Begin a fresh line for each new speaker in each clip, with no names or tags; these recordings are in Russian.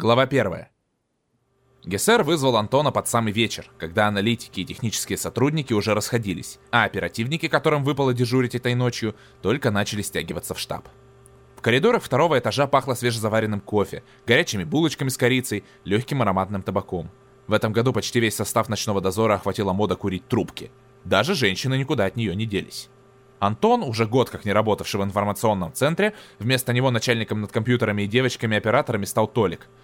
Глава 1. Гессер вызвал Антона под самый вечер, когда аналитики и технические сотрудники уже расходились, а оперативники, которым выпало дежурить этой ночью, только начали стягиваться в штаб. В коридорах второго этажа пахло свежезаваренным кофе, горячими булочками с корицей, легким ароматным табаком. В этом году почти весь состав ночного дозора охватила мода курить трубки. Даже женщины никуда от нее не делись. Антон, уже год как не работавший в информационном центре, вместо него начальником над компьютерами и девочками-операторами стал Толик –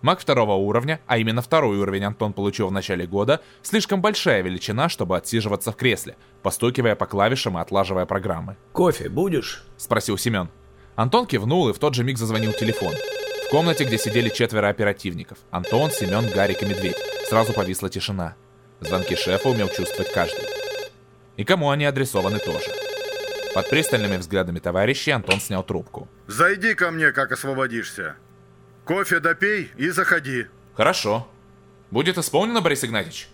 Маг второго уровня, а именно второй уровень Антон получил в начале года, слишком большая величина, чтобы отсиживаться в кресле, постукивая по клавишам и отлаживая программы.
«Кофе будешь?»
— спросил Семен. Антон кивнул и в тот же миг зазвонил телефон. В комнате, где сидели четверо оперативников. Антон, Семен, Гарик и Медведь. Сразу повисла тишина. Звонки шефа умел чувствовать каждый. И кому они адресованы тоже. Под пристальными взглядами товарищей Антон снял трубку.
«Зайди ко мне, как освободишься». Кофе допей и заходи.
Хорошо. Будет исполнено, Борис Игнатьевич?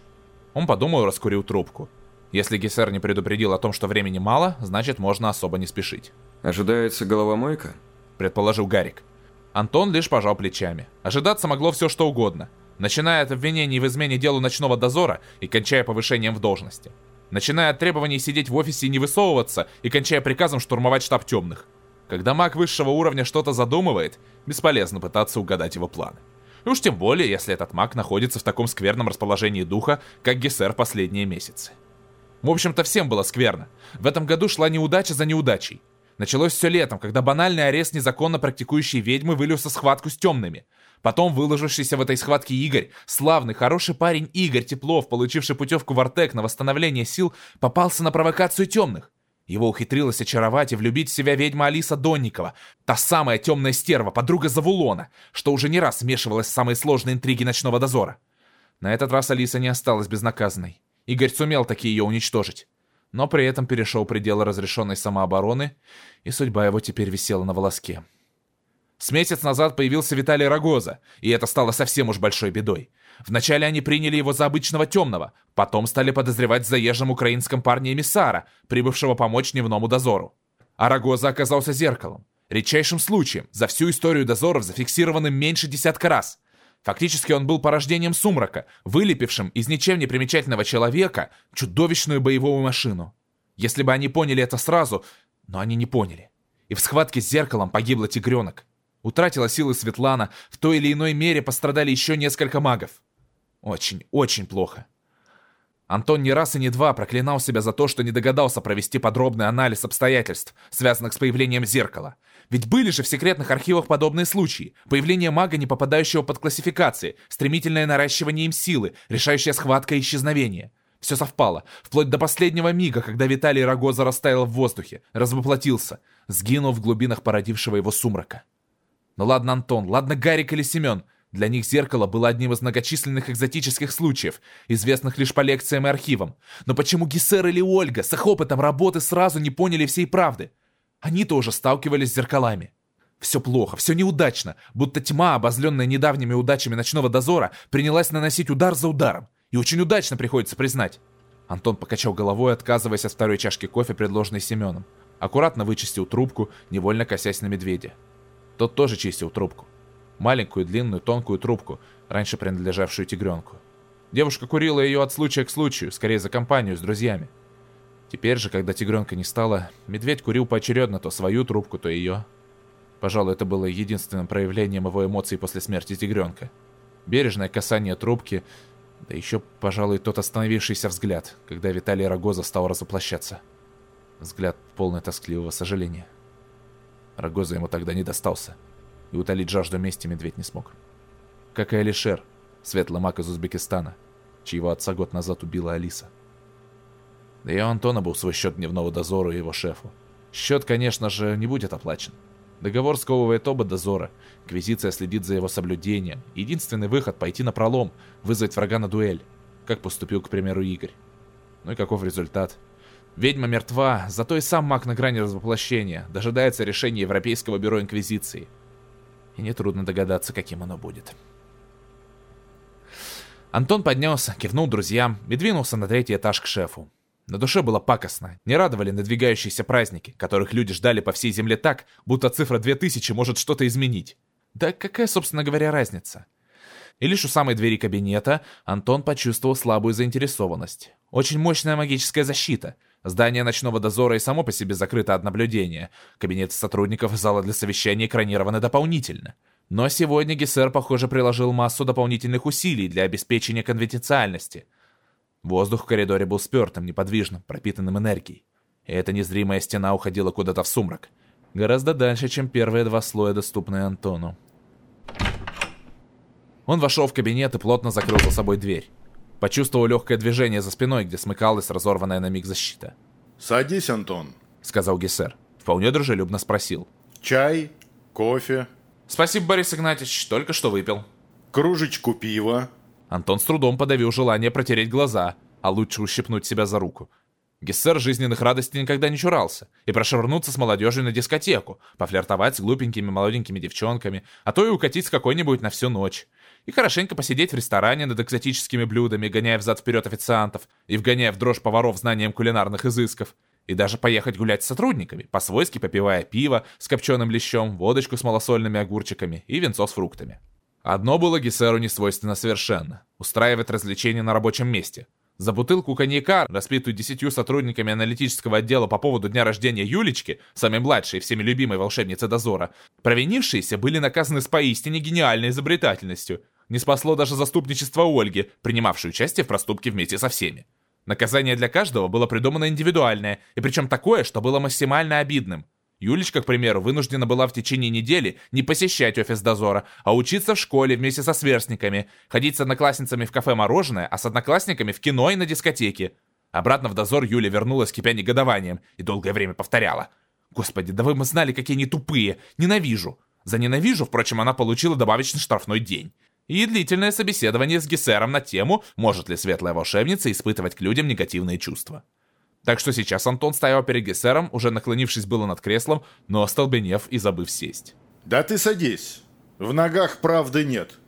Он подумал и раскурил трубку. Если Гессер не предупредил о том, что времени мало, значит можно особо не спешить.
Ожидается головомойка?
Предположил Гарик. Антон лишь пожал плечами. Ожидаться могло все что угодно. Начиная от обвинений в измене делу ночного дозора и кончая повышением в должности. Начиная от требований сидеть в офисе и не высовываться, и кончая приказом штурмовать штаб темных. Когда маг высшего уровня что-то задумывает, бесполезно пытаться угадать его планы. И уж тем более, если этот маг находится в таком скверном расположении духа, как Гессер последние месяцы. В общем-то, всем было скверно. В этом году шла неудача за неудачей. Началось все летом, когда банальный арест незаконно практикующей ведьмы вылился схватку с темными. Потом выложившийся в этой схватке Игорь, славный, хороший парень Игорь Теплов, получивший путевку в Артек на восстановление сил, попался на провокацию темных. Его ухитрилась очаровать и влюбить в себя ведьма Алиса Донникова, та самая темная стерва, подруга Завулона, что уже не раз смешивалась в самые сложные интриги ночного дозора. На этот раз Алиса не осталась безнаказанной. Игорь сумел таки ее уничтожить. Но при этом перешел пределы разрешенной самообороны, и судьба его теперь висела на волоске. С месяц назад появился Виталий Рогоза, и это стало совсем уж большой бедой. Вначале они приняли его за обычного темного, потом стали подозревать в заезжем украинском парне эмиссара, прибывшего помочь дневному дозору. А Рогоза оказался зеркалом. Редчайшим случаем, за всю историю дозоров зафиксированным меньше десятка раз. Фактически он был порождением сумрака, вылепившим из ничем не примечательного человека чудовищную боевую машину. Если бы они поняли это сразу, но они не поняли. И в схватке с зеркалом погибла тигренок. Утратила силы Светлана, в той или иной мере пострадали еще несколько магов. Очень, очень плохо. Антон не раз и не два проклинал себя за то, что не догадался провести подробный анализ обстоятельств, связанных с появлением зеркала. Ведь были же в секретных архивах подобные случаи. Появление мага, не попадающего под классификации, стремительное наращивание им силы, решающая схватка и исчезновение. Все совпало, вплоть до последнего мига, когда Виталий Рогоза растаял в воздухе, развоплотился, сгинув в глубинах породившего его сумрака. Ну ладно, Антон, ладно, Гарик или Семен. Для них зеркало было одним из многочисленных экзотических случаев, известных лишь по лекциям и архивам. Но почему Гессер или Ольга с их опытом работы сразу не поняли всей правды? Они тоже сталкивались с зеркалами. Все плохо, все неудачно, будто тьма, обозленная недавними удачами ночного дозора, принялась наносить удар за ударом. И очень удачно приходится признать. Антон покачал головой, отказываясь от второй чашки кофе, предложенной Семеном. Аккуратно вычистил трубку, невольно косясь на медведя. Тот тоже чистил трубку. Маленькую, длинную, тонкую трубку, раньше принадлежавшую тигренку. Девушка курила ее от случая к случаю, скорее за компанию с друзьями. Теперь же, когда тигренка не стало, медведь курил поочередно то свою трубку, то ее. Пожалуй, это было единственным проявлением его эмоций после смерти тигренка. Бережное касание трубки, да еще, пожалуй, тот остановившийся взгляд, когда Виталий Рогоза стал разоплощаться. Взгляд полный тоскливого сожаления. Рогоза ему тогда не достался, и утолить жажду мести медведь не смог. Как и Алишер, светлый маг из Узбекистана, чьего отца год назад убила Алиса. Да и у Антона был свой счет дневного дозора и его шефу. Счет, конечно же, не будет оплачен. Договор сковывает оба дозора, Инквизиция следит за его соблюдением. Единственный выход — пойти на пролом, вызвать врага на дуэль, как поступил, к примеру, Игорь. Ну и каков результат? Ведьма мертва, зато и сам маг на грани развоплощения, дожидается решения Европейского бюро Инквизиции. И нетрудно догадаться, каким оно будет. Антон поднялся, кивнул друзьям и двинулся на третий этаж к шефу. На душе было пакостно, не радовали надвигающиеся праздники, которых люди ждали по всей земле так, будто цифра 2000 может что-то изменить. Да какая, собственно говоря, разница? И лишь у самой двери кабинета Антон почувствовал слабую заинтересованность. Очень мощная магическая защита. Здание ночного дозора и само по себе закрыто от наблюдения. Кабинеты сотрудников зала для совещаний экранированы дополнительно. Но сегодня Гессер, похоже, приложил массу дополнительных усилий для обеспечения конфиденциальности. Воздух в коридоре был спертым, неподвижным, пропитанным энергией. И эта незримая стена уходила куда-то в сумрак. Гораздо дальше, чем первые два слоя, доступные Антону. Он вошел в кабинет и плотно закрыл за собой дверь. Почувствовал легкое движение за спиной, где смыкалась разорванная на миг защита.
«Садись, Антон», —
сказал Гессер. Вполне дружелюбно спросил.
«Чай? Кофе?»
«Спасибо, Борис Игнатьевич, только что выпил».
«Кружечку пива?»
Антон с трудом подавил желание протереть глаза, а лучше ущипнуть себя за руку. Гессер жизненных радостей никогда не чурался, и прошвырнуться с молодежью на дискотеку, пофлиртовать с глупенькими молоденькими девчонками, а то и укатить с какой-нибудь на всю ночь и хорошенько посидеть в ресторане над экзотическими блюдами, гоняя взад-вперед официантов и вгоняя в дрожь поваров знанием кулинарных изысков, и даже поехать гулять с сотрудниками, по-свойски попивая пиво с копченым лещом, водочку с малосольными огурчиками и венцо с фруктами. Одно было Гессеру не свойственно совершенно – устраивать развлечения на рабочем месте. За бутылку коньяка, распитую десятью сотрудниками аналитического отдела по поводу дня рождения Юлечки, самой младшей и всеми любимой волшебницы дозора, провинившиеся были наказаны с поистине гениальной изобретательностью – не спасло даже заступничество Ольги, принимавшей участие в проступке вместе со всеми. Наказание для каждого было придумано индивидуальное, и причем такое, что было максимально обидным. Юлечка, к примеру, вынуждена была в течение недели не посещать офис дозора, а учиться в школе вместе со сверстниками, ходить с одноклассницами в кафе «Мороженое», а с одноклассниками в кино и на дискотеке. Обратно в дозор Юля вернулась, кипя негодованием, и долгое время повторяла. «Господи, да вы мы знали, какие они тупые! Ненавижу!» За «ненавижу», впрочем, она получила добавочный штрафной день и длительное собеседование с Гессером на тему, может ли светлая волшебница испытывать к людям негативные чувства. Так что сейчас Антон стоял перед Гессером, уже наклонившись было над креслом, но остолбенев и забыв сесть.
«Да ты садись. В ногах правды нет.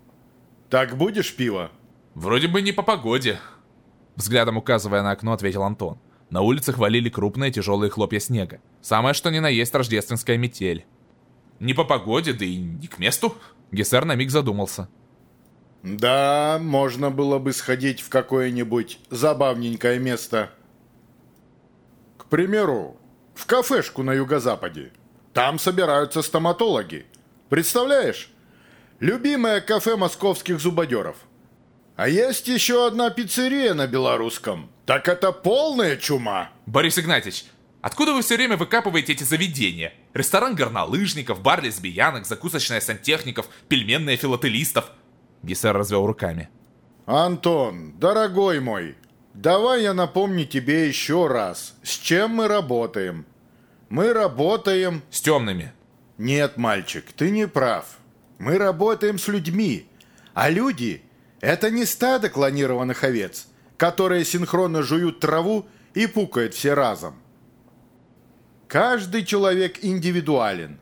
Так будешь пиво?»
«Вроде бы не по погоде», — взглядом указывая на окно, ответил Антон. На улицах валили крупные тяжелые хлопья снега. Самое что ни на есть рождественская метель. «Не по погоде, да и не к месту?» Гессер на миг задумался.
Да, можно было бы сходить в какое-нибудь забавненькое место. К примеру, в кафешку на юго-западе. Там собираются стоматологи. Представляешь? Любимое кафе московских зубодеров. А есть еще одна пиццерия на белорусском. Так это полная чума.
Борис Игнатьевич, откуда вы все время выкапываете эти заведения? Ресторан горнолыжников, бар лесбиянок, закусочная сантехников, пельменная филателистов – Гессер развел руками.
«Антон, дорогой мой, давай я напомню тебе еще раз, с чем мы работаем. Мы работаем...»
«С темными».
«Нет, мальчик, ты не прав. Мы работаем с людьми. А люди — это не стадо клонированных овец, которые синхронно жуют траву и пукают все разом. Каждый человек индивидуален.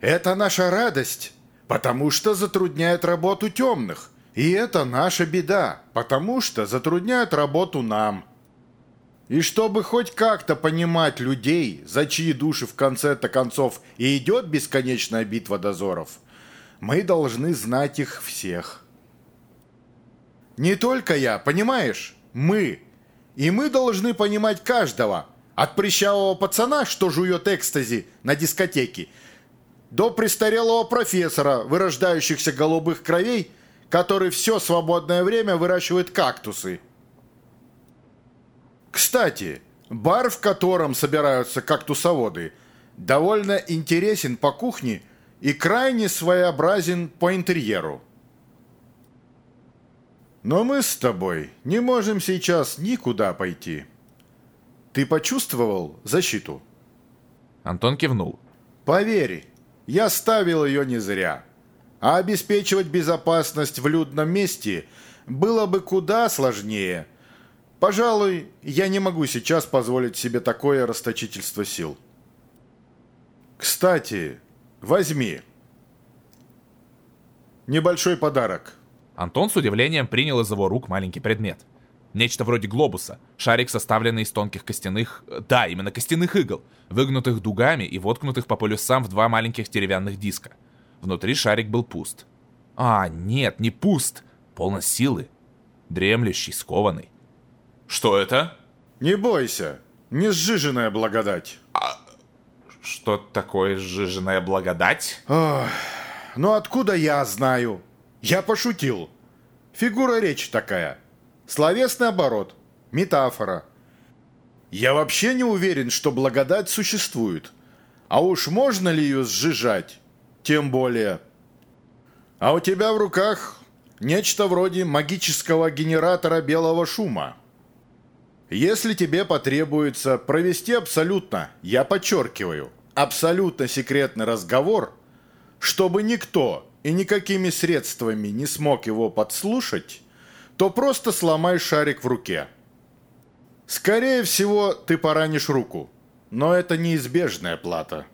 Это наша радость» потому что затрудняют работу темных. И это наша беда, потому что затрудняют работу нам. И чтобы хоть как-то понимать людей, за чьи души в конце-то концов и идет бесконечная битва дозоров, мы должны знать их всех. Не только я, понимаешь? Мы. И мы должны понимать каждого. От прыщавого пацана, что жует экстази на дискотеке, до престарелого профессора, вырождающихся голубых кровей, который все свободное время выращивает кактусы. Кстати, бар, в котором собираются кактусоводы, довольно интересен по кухне и крайне своеобразен по интерьеру. Но мы с тобой не можем сейчас никуда пойти. Ты почувствовал защиту?
Антон кивнул.
Поверь, я ставил ее не зря. А обеспечивать безопасность в людном месте было бы куда сложнее. Пожалуй, я не могу сейчас позволить себе такое расточительство сил. Кстати, возьми. Небольшой подарок.
Антон с удивлением принял из его рук маленький предмет. Нечто вроде глобуса, шарик, составленный из тонких костяных, да, именно костяных игл, выгнутых дугами и воткнутых по полюсам в два маленьких деревянных диска. Внутри шарик был пуст. А, нет, не пуст. Полон силы. Дремлющий, скованный. Что это?
Не бойся, не сжиженная благодать.
Что такое сжиженная благодать?
Ох, ну откуда я знаю? Я пошутил. Фигура речи такая. Словесный оборот. Метафора. Я вообще не уверен, что благодать существует. А уж можно ли ее сжижать? Тем более. А у тебя в руках нечто вроде магического генератора белого шума. Если тебе потребуется провести абсолютно, я подчеркиваю, абсолютно секретный разговор, чтобы никто и никакими средствами не смог его подслушать, то просто сломай шарик в руке. Скорее всего, ты поранишь руку, но это неизбежная плата.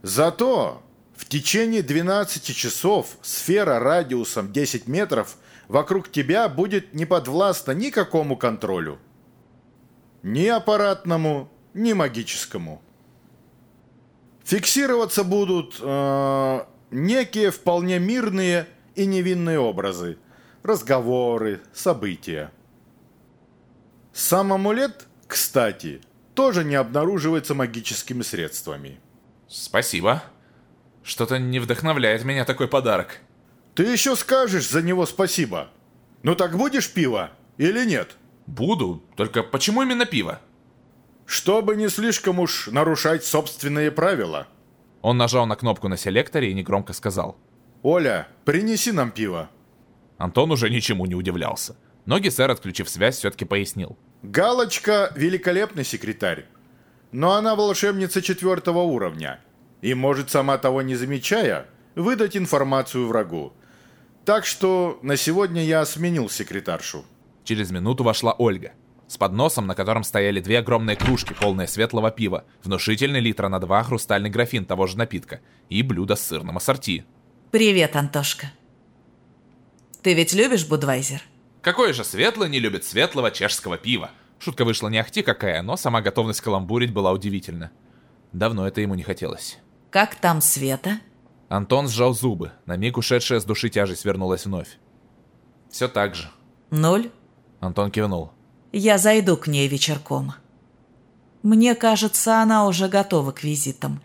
Зато в течение 12 часов сфера радиусом 10 метров вокруг тебя будет не подвластна никакому контролю – ни аппаратному, ни магическому. Фиксироваться будут э, некие вполне мирные и невинные образы, разговоры, события. Сам амулет, кстати, тоже не обнаруживается магическими средствами.
Спасибо. Что-то не вдохновляет меня такой подарок.
Ты еще скажешь за него спасибо. Ну так будешь пиво или нет?
Буду, только почему именно пиво?
Чтобы не слишком уж нарушать собственные правила.
Он нажал на кнопку на селекторе и негромко сказал.
«Оля, принеси нам пиво».
Антон уже ничему не удивлялся. Но Гессер, отключив связь, все-таки пояснил.
«Галочка – великолепный секретарь, но она волшебница четвертого уровня и может, сама того не замечая, выдать информацию врагу. Так что на сегодня я сменил секретаршу».
Через минуту вошла Ольга. С подносом, на котором стояли две огромные кружки, полные светлого пива, внушительный литра на два хрустальный графин того же напитка и блюдо с сырным ассорти.
Привет, Антошка. Ты ведь любишь Будвайзер?
Какой же светлый не любит светлого чешского пива? Шутка вышла не ахти какая, но сама готовность каламбурить была удивительна. Давно это ему не хотелось.
Как там Света?
Антон сжал зубы. На миг ушедшая с души тяжесть вернулась вновь. Все так же.
Ноль?
Антон кивнул.
Я зайду к ней вечерком. Мне кажется, она уже готова к визитам.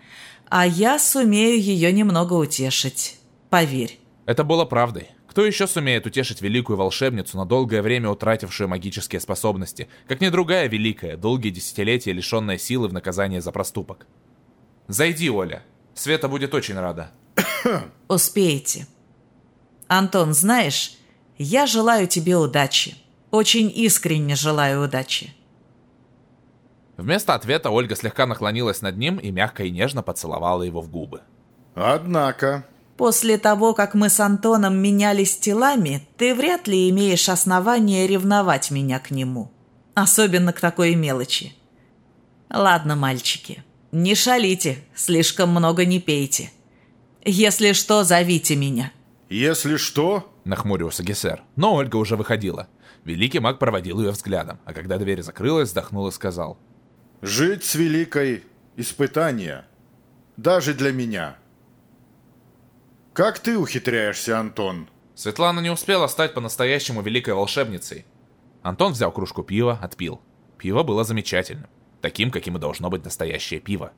А я сумею ее немного утешить. Поверь.
Это было правдой. Кто еще сумеет утешить великую волшебницу, на долгое время утратившую магические способности, как не другая великая, долгие десятилетия лишенная силы в наказание за проступок? Зайди, Оля. Света будет очень рада.
Успеете. Антон, знаешь, я желаю тебе удачи. Очень искренне желаю удачи.
Вместо ответа Ольга слегка наклонилась над ним и мягко и нежно поцеловала его в губы.
Однако...
После того, как мы с Антоном менялись телами, ты вряд ли имеешь основания ревновать меня к нему. Особенно к такой мелочи. Ладно, мальчики, не шалите, слишком много не пейте. Если что, зовите меня.
Если что?
Нахмурился Гессер, но Ольга уже выходила. Великий маг проводил ее взглядом, а когда дверь закрылась, вздохнул и сказал.
«Жить с Великой – испытание. Даже для меня. Как ты ухитряешься, Антон?»
Светлана не успела стать по-настоящему великой волшебницей. Антон взял кружку пива, отпил. Пиво было замечательным. Таким, каким и должно быть настоящее пиво.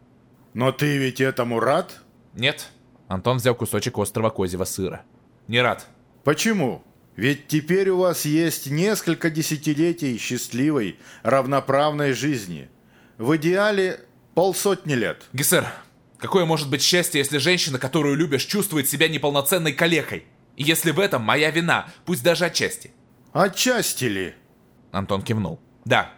«Но ты ведь этому рад?»
«Нет». Антон взял кусочек острого козьего сыра. «Не рад».
«Почему?» Ведь теперь у вас есть несколько десятилетий счастливой, равноправной жизни. В идеале полсотни лет.
Гессер, какое может быть счастье, если женщина, которую любишь, чувствует себя неполноценной калекой? И если в этом моя вина, пусть даже отчасти.
Отчасти ли?
Антон кивнул. Да,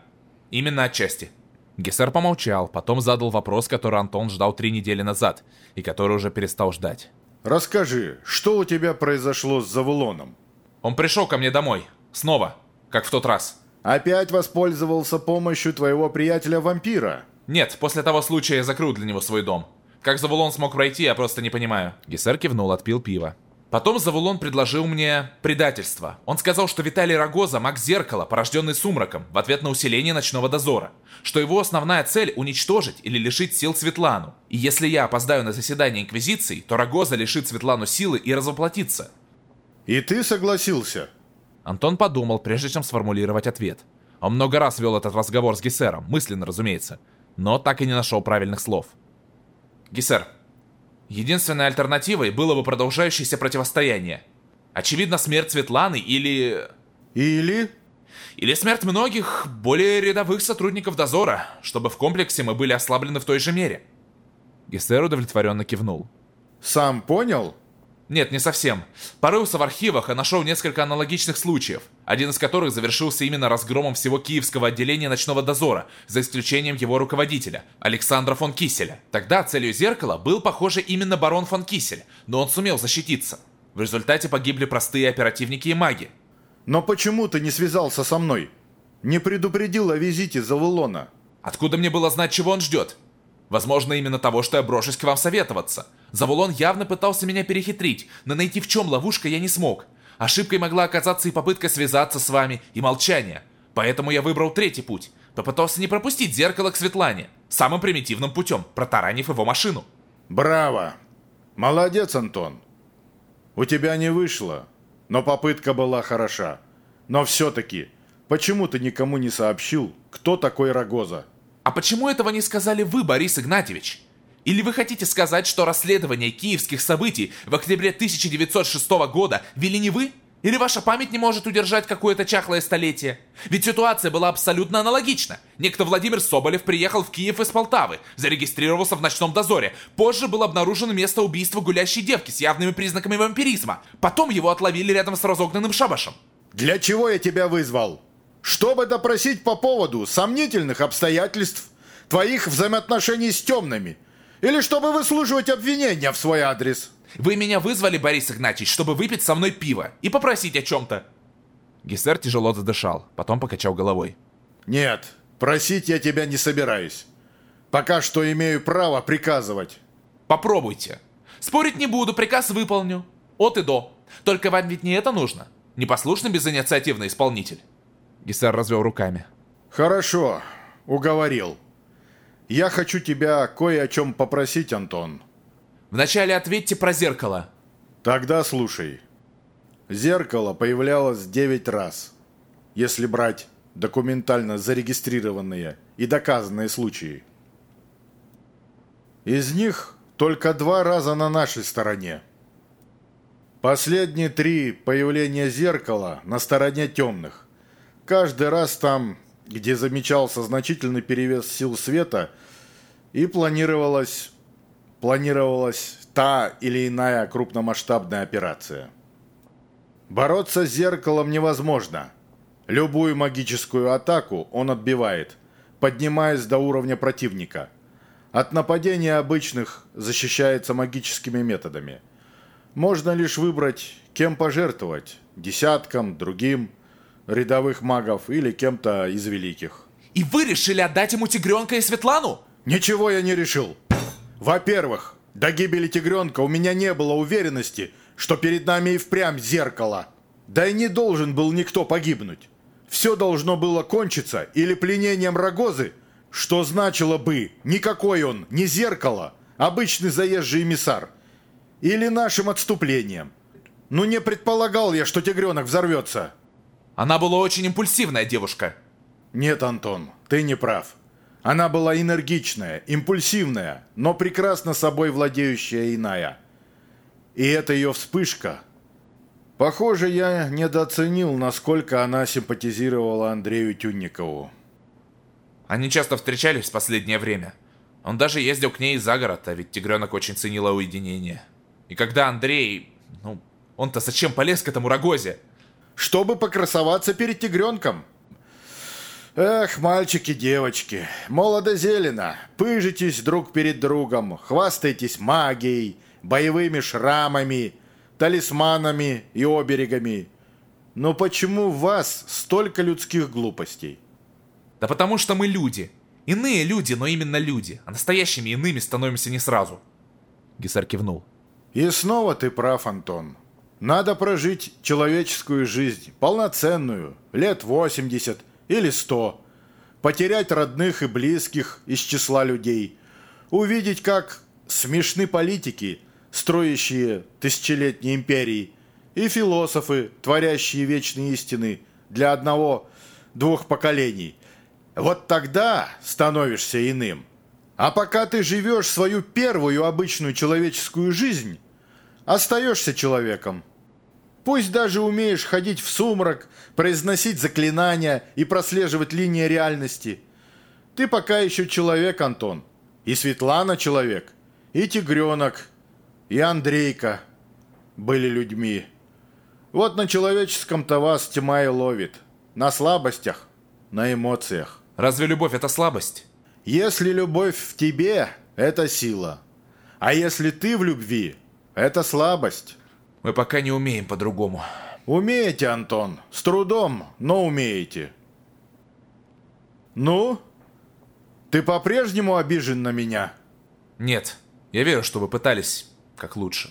именно отчасти. Гессер помолчал, потом задал вопрос, который Антон ждал три недели назад, и который уже перестал ждать.
Расскажи, что у тебя произошло с Завулоном?
Он пришел ко мне домой. Снова. Как в тот раз.
Опять воспользовался помощью твоего приятеля-вампира?
Нет, после того случая я закрыл для него свой дом. Как Завулон смог пройти, я просто не понимаю. Гессер кивнул, отпил пиво. Потом Завулон предложил мне предательство. Он сказал, что Виталий Рогоза – маг зеркала, порожденный сумраком, в ответ на усиление ночного дозора. Что его основная цель – уничтожить или лишить сил Светлану. И если я опоздаю на заседание Инквизиции, то Рогоза лишит Светлану силы и развоплотится.
И ты согласился?
Антон подумал, прежде чем сформулировать ответ. Он много раз вел этот разговор с Гессером, мысленно, разумеется, но так и не нашел правильных слов. Гессер, Единственной альтернативой было бы продолжающееся противостояние. Очевидно, смерть Светланы или...
Или?
Или смерть многих более рядовых сотрудников дозора, чтобы в комплексе мы были ослаблены в той же мере. Гессер удовлетворенно кивнул.
Сам понял?
Нет, не совсем. Порылся в архивах и нашел несколько аналогичных случаев, один из которых завершился именно разгромом всего киевского отделения ночного дозора, за исключением его руководителя, Александра фон Киселя. Тогда целью зеркала был, похоже, именно барон фон Кисель, но он сумел защититься. В результате погибли простые оперативники и маги.
Но почему ты не связался со мной? Не предупредил о визите Завулона?
Откуда мне было знать, чего он ждет? Возможно, именно того, что я брошусь к вам советоваться. Завулон явно пытался меня перехитрить, но найти в чем ловушка я не смог. Ошибкой могла оказаться и попытка связаться с вами, и молчание. Поэтому я выбрал третий путь. Попытался не пропустить зеркало к Светлане. Самым примитивным путем, протаранив его машину.
Браво! Молодец, Антон. У тебя не вышло, но попытка была хороша. Но все-таки, почему ты никому не сообщил, кто такой Рогоза?
А почему этого не сказали вы, Борис Игнатьевич? Или вы хотите сказать, что расследование киевских событий в октябре 1906 года вели не вы? Или ваша память не может удержать какое-то чахлое столетие? Ведь ситуация была абсолютно аналогична. Некто Владимир Соболев приехал в Киев из Полтавы, зарегистрировался в ночном дозоре. Позже было обнаружено место убийства гулящей девки с явными признаками вампиризма. Потом его отловили рядом с разогнанным шабашем.
Для чего я тебя вызвал? Чтобы допросить по поводу сомнительных обстоятельств твоих взаимоотношений с темными. Или чтобы выслушивать обвинения в свой адрес.
Вы меня вызвали, Борис Игнатьевич, чтобы выпить со мной пиво и попросить о чем-то. Гессер тяжело задышал, потом покачал головой.
Нет, просить я тебя не собираюсь. Пока что имею право приказывать.
Попробуйте. Спорить не буду, приказ выполню. От и до. Только вам ведь не это нужно. Непослушный безинициативный исполнитель. Гессер развел руками.
Хорошо, уговорил. Я хочу тебя кое о чем попросить, Антон.
Вначале ответьте про зеркало.
Тогда слушай. Зеркало появлялось девять раз. Если брать документально зарегистрированные и доказанные случаи. Из них только два раза на нашей стороне. Последние три появления зеркала на стороне темных. Каждый раз там, где замечался значительный перевес сил света, и планировалась, планировалась та или иная крупномасштабная операция. Бороться с зеркалом невозможно. Любую магическую атаку он отбивает, поднимаясь до уровня противника. От нападения обычных защищается магическими методами. Можно лишь выбрать, кем пожертвовать – десяткам, другим – рядовых магов или кем-то из великих.
И вы решили отдать ему тигренка и Светлану?
Ничего я не решил. Во-первых, до гибели тигренка у меня не было уверенности, что перед нами и впрямь зеркало. Да и не должен был никто погибнуть. Все должно было кончиться или пленением Рогозы, что значило бы, никакой он не зеркало, обычный заезжий эмиссар, или нашим отступлением. Ну не предполагал я, что тигренок взорвется.
Она была очень импульсивная девушка.
Нет, Антон, ты не прав. Она была энергичная, импульсивная, но прекрасно собой владеющая иная. И эта ее вспышка... Похоже, я недооценил, насколько она симпатизировала Андрею Тюнникову.
Они часто встречались в последнее время. Он даже ездил к ней за город, а ведь тигренок очень ценила уединение. И когда Андрей... Ну, он-то зачем полез к этому Рогозе?
Чтобы покрасоваться перед тигренком. Эх, мальчики, девочки, молодо-зелено, пыжитесь друг перед другом, хвастайтесь магией, боевыми шрамами, талисманами и оберегами. Но почему в вас столько людских глупостей?
Да потому что мы люди. Иные люди, но именно люди. А настоящими иными становимся не сразу. Гисар кивнул.
И снова ты прав, Антон. Надо прожить человеческую жизнь, полноценную, лет 80 или 100. Потерять родных и близких из числа людей. Увидеть, как смешны политики, строящие тысячелетние империи, и философы, творящие вечные истины для одного-двух поколений. Вот тогда становишься иным. А пока ты живешь свою первую обычную человеческую жизнь, остаешься человеком. Пусть даже умеешь ходить в сумрак, произносить заклинания и прослеживать линии реальности. Ты пока еще человек, Антон. И Светлана человек, и Тигренок, и Андрейка были людьми. Вот на человеческом-то вас тьма и ловит. На слабостях, на эмоциях.
Разве любовь это слабость?
Если любовь в тебе – это сила. А если ты в любви – это слабость.
Мы пока не умеем по-другому.
Умеете, Антон. С трудом, но умеете. Ну? Ты по-прежнему обижен на меня?
Нет. Я верю, что вы пытались как лучше.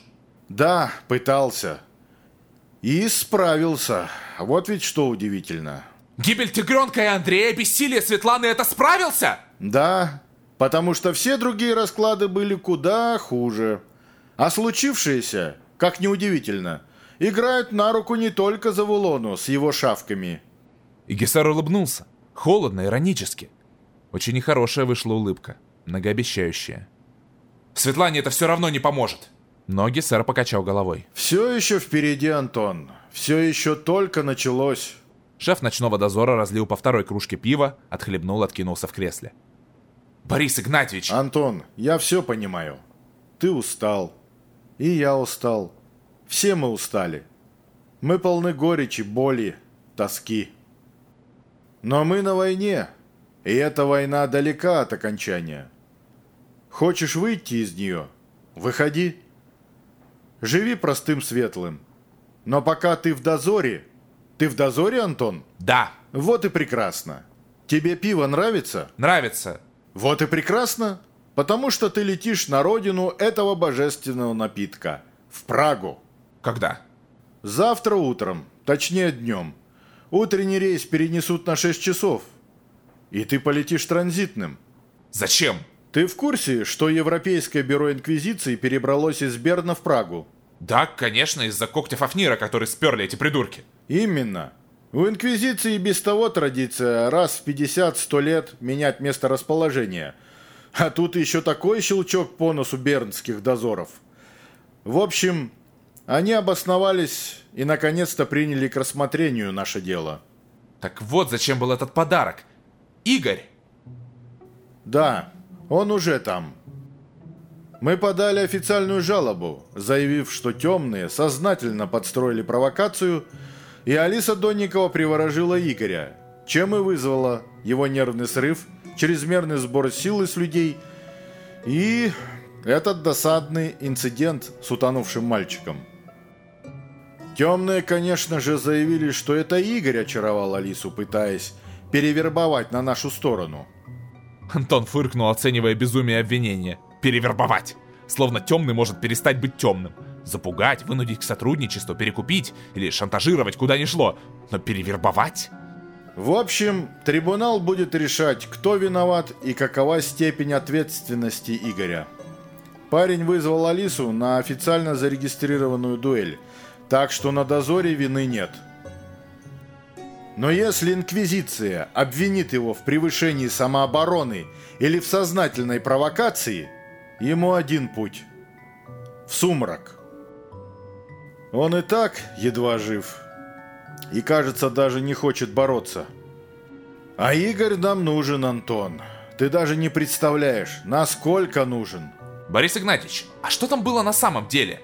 Да, пытался. И справился. Вот ведь что удивительно.
Гибель тигренка и Андрея, бессилие Светланы, это справился?
Да, потому что все другие расклады были куда хуже. А случившееся, как неудивительно, играют на руку не только Завулону с его шавками.
И Гесар улыбнулся, холодно, иронически. Очень нехорошая вышла улыбка, многообещающая. Светлане это все равно не поможет. Но Гесар покачал головой.
Все еще впереди, Антон. Все еще только началось.
Шеф ночного дозора разлил по второй кружке пива, отхлебнул, откинулся в кресле. «Борис Игнатьевич!»
«Антон, я все понимаю. Ты устал. И я устал. Все мы устали. Мы полны горечи, боли, тоски. Но мы на войне, и эта война далека от окончания. Хочешь выйти из нее? Выходи. Живи простым светлым. Но пока ты в дозоре, ты в дозоре, Антон?
Да.
Вот и прекрасно. Тебе пиво нравится?
Нравится.
Вот и прекрасно. Потому что ты летишь на родину этого божественного напитка. В Прагу.
Когда?
Завтра утром. Точнее днем. Утренний рейс перенесут на 6 часов. И ты полетишь транзитным.
Зачем?
Ты в курсе, что Европейское бюро Инквизиции перебралось из Берна в Прагу?
Да, конечно, из-за когтя Фафнира, которые сперли эти придурки.
Именно. У Инквизиции без того традиция раз в 50-100 лет менять место расположения. А тут еще такой щелчок по носу бернских дозоров. В общем, они обосновались и наконец-то приняли к рассмотрению наше дело.
Так вот зачем был этот подарок. Игорь!
Да, он уже там. Мы подали официальную жалобу, заявив, что темные сознательно подстроили провокацию, и Алиса Донникова приворожила Игоря, чем и вызвала его нервный срыв, чрезмерный сбор силы с людей и этот досадный инцидент с утонувшим мальчиком. Темные, конечно же, заявили, что это Игорь очаровал Алису, пытаясь перевербовать на нашу сторону.
Антон фыркнул, оценивая безумие обвинения. Перевербовать. Словно темный может перестать быть темным. Запугать, вынудить к сотрудничеству, перекупить или шантажировать куда ни шло. Но перевербовать?
В общем, трибунал будет решать, кто виноват и какова степень ответственности Игоря. Парень вызвал Алису на официально зарегистрированную дуэль, так что на дозоре вины нет. Но если Инквизиция обвинит его в превышении самообороны или в сознательной провокации, ему один путь – в сумрак. Он и так едва жив и, кажется, даже не хочет бороться. А Игорь нам нужен, Антон. Ты даже не представляешь, насколько нужен.
Борис Игнатьевич, а что там было на самом деле?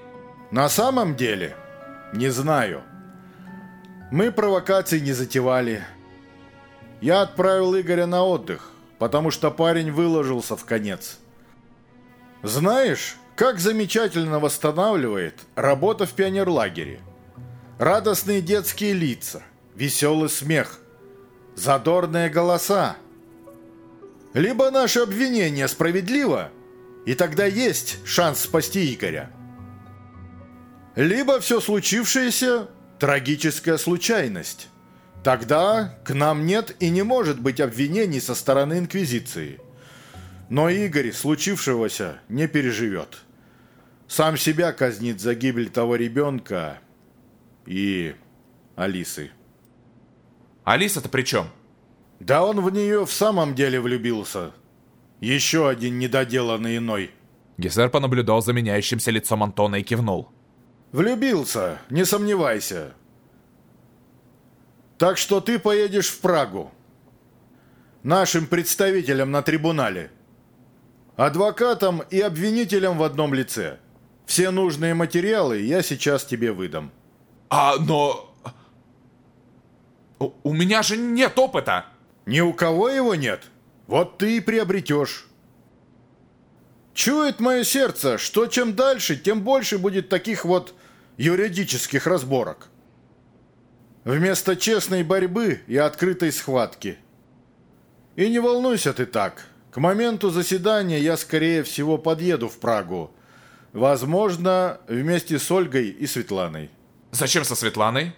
На самом деле? Не знаю. Мы провокаций не затевали. Я отправил Игоря на отдых, потому что парень выложился в конец. Знаешь, как замечательно восстанавливает работа в пионерлагере. Радостные детские лица, веселый смех, задорные голоса. Либо наше обвинение справедливо, и тогда есть шанс спасти Игоря. Либо все случившееся – трагическая случайность. Тогда к нам нет и не может быть обвинений со стороны Инквизиции. Но Игорь случившегося не переживет. Сам себя казнит за гибель того ребенка и Алисы.
Алиса-то при чем?
Да он в нее в самом деле влюбился. Еще один недоделанный иной.
Гессер понаблюдал за меняющимся лицом Антона и кивнул.
Влюбился, не сомневайся. Так что ты поедешь в Прагу. Нашим представителям на трибунале. Адвокатом и обвинителем в одном лице. Все нужные материалы я сейчас тебе выдам.
А, но... У, меня же нет опыта!
Ни у кого его нет. Вот ты и приобретешь. Чует мое сердце, что чем дальше, тем больше будет таких вот юридических разборок. Вместо честной борьбы и открытой схватки. И не волнуйся ты так. К моменту заседания я, скорее всего, подъеду в Прагу. Возможно, вместе с Ольгой и Светланой.
Зачем со Светланой?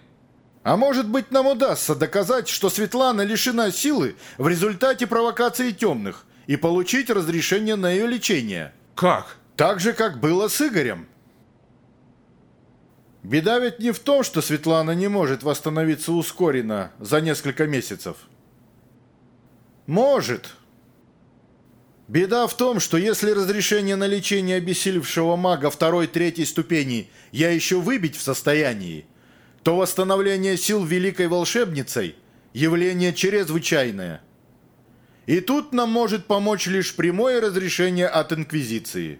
А может быть, нам удастся доказать, что Светлана лишена силы в результате провокации темных и получить разрешение на ее лечение.
Как?
Так же, как было с Игорем. Беда ведь не в том, что Светлана не может восстановиться ускоренно за несколько месяцев. Может. Беда в том, что если разрешение на лечение обессилевшего мага второй-третьей ступени я еще выбить в состоянии, то восстановление сил великой волшебницей – явление чрезвычайное. И тут нам может помочь лишь прямое разрешение от Инквизиции.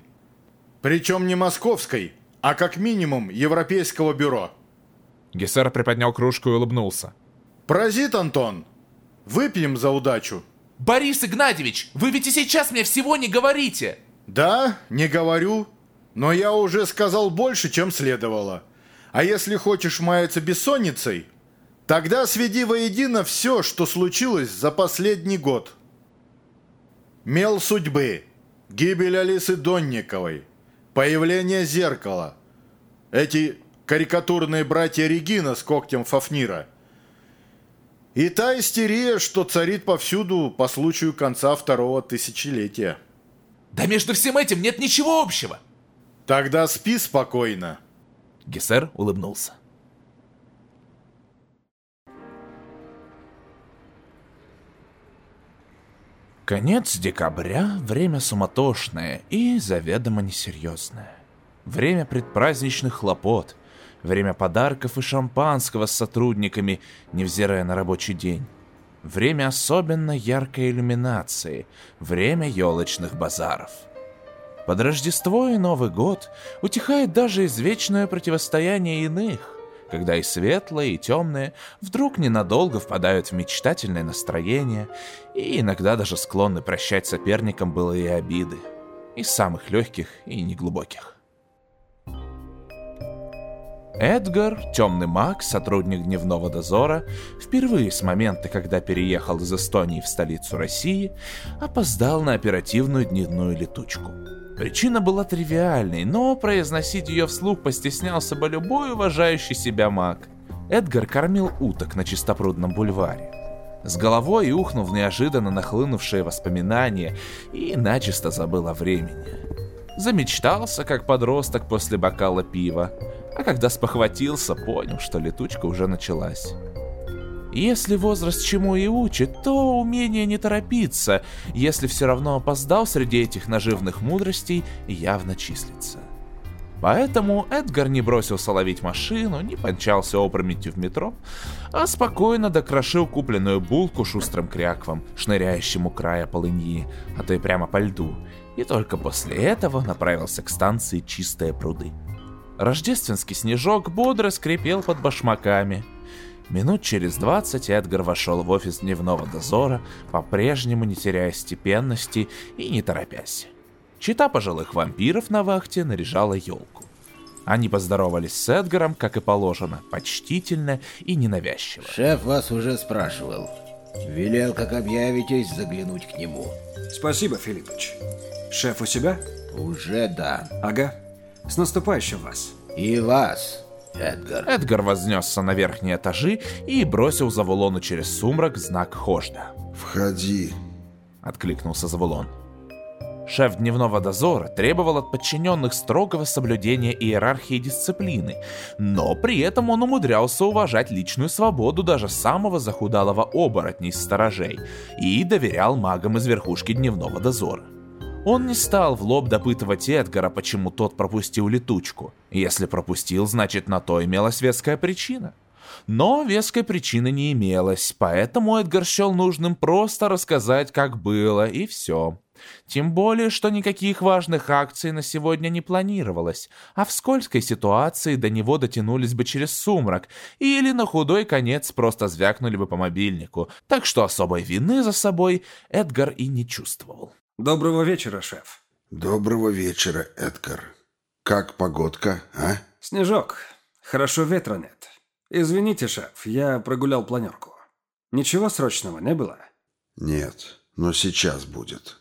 Причем не московской, а как минимум Европейского бюро.
Гессер приподнял кружку и улыбнулся.
Паразит, Антон, выпьем за удачу.
Борис Игнатьевич, вы ведь и сейчас мне всего не говорите!
Да, не говорю, но я уже сказал больше, чем следовало. А если хочешь маяться бессонницей, тогда сведи воедино все, что случилось за последний год. Мел судьбы, гибель Алисы Донниковой, появление зеркала, эти карикатурные братья Регина с когтем Фафнира – и та истерия, что царит повсюду по случаю конца второго тысячелетия.
Да между всем этим нет ничего общего.
Тогда спи спокойно.
Гессер улыбнулся. Конец декабря – время суматошное и заведомо несерьезное. Время предпраздничных хлопот, время подарков и шампанского с сотрудниками, невзирая на рабочий день. Время особенно яркой иллюминации, время елочных базаров. Под Рождество и Новый год утихает даже извечное противостояние иных, когда и светлые, и темные вдруг ненадолго впадают в мечтательное настроение и иногда даже склонны прощать соперникам былые обиды, и самых легких, и неглубоких. Эдгар, темный маг, сотрудник дневного дозора, впервые с момента, когда переехал из Эстонии в столицу России, опоздал на оперативную дневную летучку. Причина была тривиальной, но произносить ее вслух постеснялся бы любой уважающий себя маг. Эдгар кормил уток на чистопрудном бульваре. С головой ухнул в неожиданно нахлынувшие воспоминания и начисто забыл о времени. Замечтался, как подросток после бокала пива, а когда спохватился, понял, что летучка уже началась. Если возраст чему и учит, то умение не торопиться, если все равно опоздал среди этих наживных мудростей, явно числится. Поэтому Эдгар не бросился ловить машину, не помчался опрометью в метро, а спокойно докрошил купленную булку шустрым кряквом, шныряющему края полыньи, а то и прямо по льду, и только после этого направился к станции «Чистые пруды». Рождественский снежок бодро скрипел под башмаками. Минут через двадцать Эдгар вошел в офис дневного дозора, по-прежнему не теряя степенности и не торопясь. Чита пожилых вампиров на вахте наряжала елку. Они поздоровались с Эдгаром, как и положено, почтительно и ненавязчиво.
Шеф вас уже спрашивал. Велел, как объявитесь, заглянуть к нему.
Спасибо, Филиппыч. Шеф у себя?
Уже да.
Ага. С наступающим вас.
И вас, Эдгар.
Эдгар вознесся на верхние этажи и бросил Завулону через сумрак знак Хожда.
«Входи», —
откликнулся Завулон. Шеф дневного дозора требовал от подчиненных строгого соблюдения иерархии дисциплины, но при этом он умудрялся уважать личную свободу даже самого захудалого оборотня из сторожей и доверял магам из верхушки дневного дозора. Он не стал в лоб допытывать Эдгара, почему тот пропустил летучку. Если пропустил, значит на то имелась веская причина. Но веской причины не имелось, поэтому Эдгар счел нужным просто рассказать, как было, и все. Тем более, что никаких важных акций на сегодня не планировалось, а в скользкой ситуации до него дотянулись бы через сумрак, или на худой конец просто звякнули бы по мобильнику, так что особой вины за собой Эдгар и не чувствовал.
Доброго вечера, шеф.
Доброго вечера, Эдгар. Как погодка, а?
Снежок. Хорошо ветра нет. Извините, шеф, я прогулял планерку. Ничего срочного не было?
Нет, но сейчас будет.